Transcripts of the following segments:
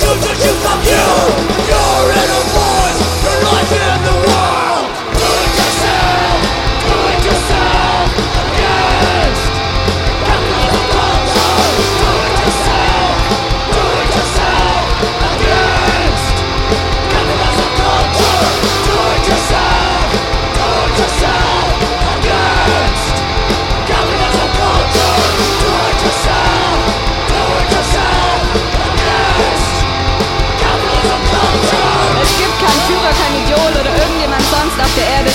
shoot, shoot, shoot, shoot, shoot,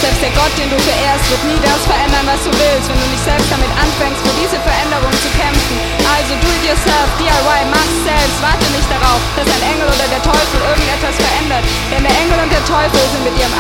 Selbst der Gott, den du verehrst, wird nie das verändern, was du willst, wenn du nicht selbst damit anfängst, für diese Veränderung zu kämpfen. Also do it yourself, DIY, mach's selbst. Warte nicht darauf, dass ein Engel oder der Teufel irgendetwas verändert. Denn der Engel und der Teufel sind mit ihrem